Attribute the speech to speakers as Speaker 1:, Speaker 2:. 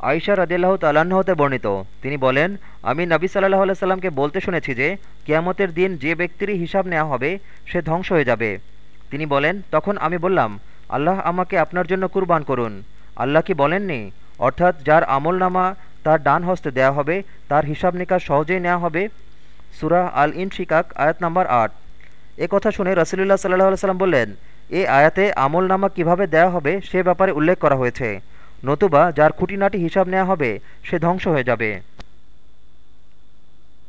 Speaker 1: আইসা রদিল্লাহ তাল্লাহ্ন হতে বর্ণিত। তিনি বলেন, আমি নবী সাল্লাহ আলাইসাল্লামকে বলতে শুনেছি যে, কিয়ামতের দিন যে ব্যক্তিরই হিসাব নেওয়া হবে, সে ধ্বংস হয়ে যাবে। তিনি বলেন, তখন আমি বললাম, আল্লাহ আমাকে আপনার জন্য কুরবান করুন। আল্লাহ কি বলেননি? অর্থাৎ যার আমল নামা তার ডান হস্তে দেয়া হবে, তার হিসাব নিকাশ সহজেই নেওয়া হবে? সুরাহ আল ইন শিকাক আয়াত নাম্বার আট। এ কথা শুনে রসুলুল্লাহ সাল্লাহ সাল্লাম বললেন, এ আয়াতে আমল নামা কীভাবে দেয়া হবে সে ব্যাপারে উল্লেখ করা হয়েছে। নতুবা যার খুঁটিনাটি হিসাব নেওয়া হবে সে ধ্বংস হয়ে যাবে।